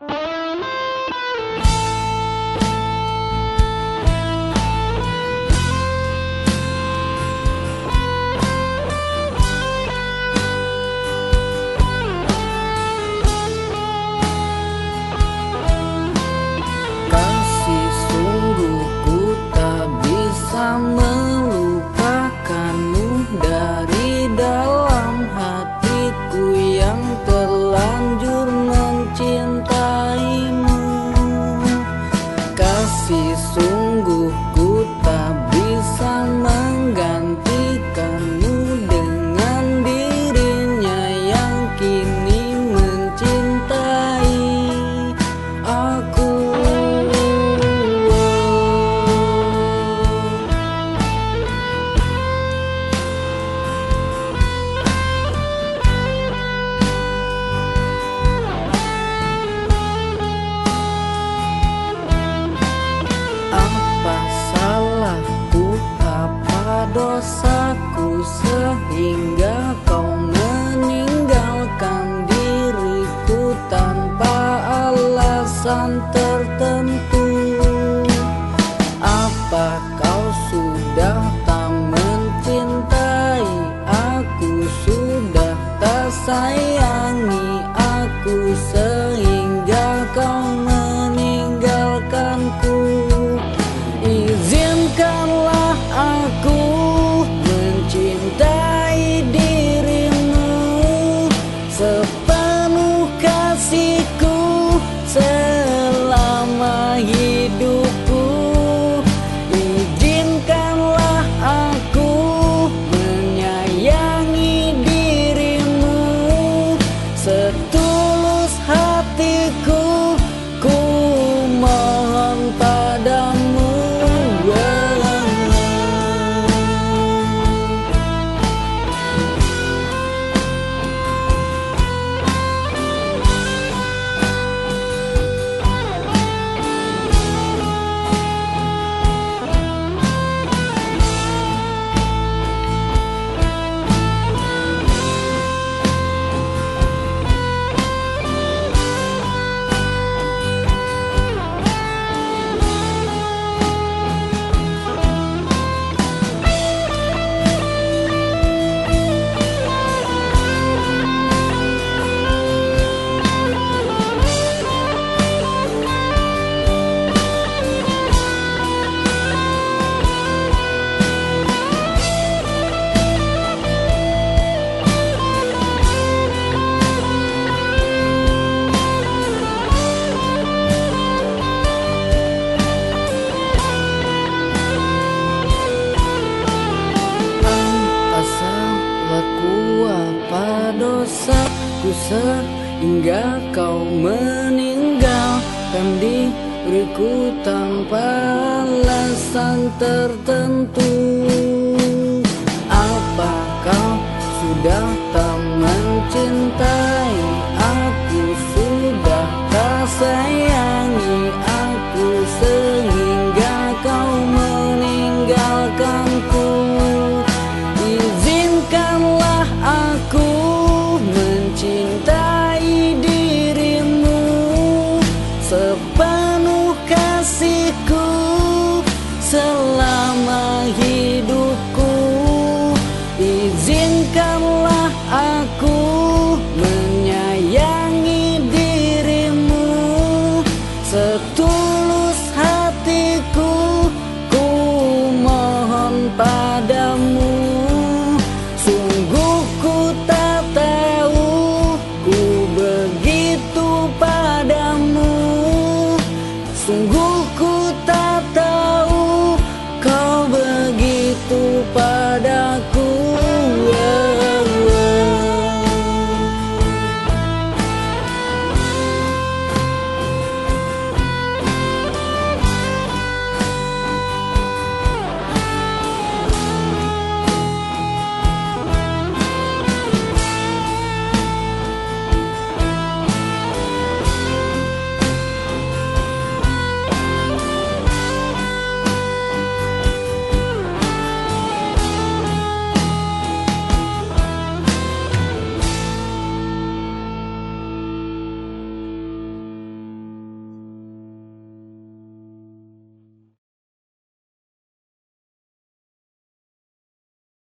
Oh! Alasan tertentu. Apa kau sudah tak mencintai aku? Sudah tak sayangi aku dosaku sehingga kau meninggalkan diriku tanpa alasan tertentu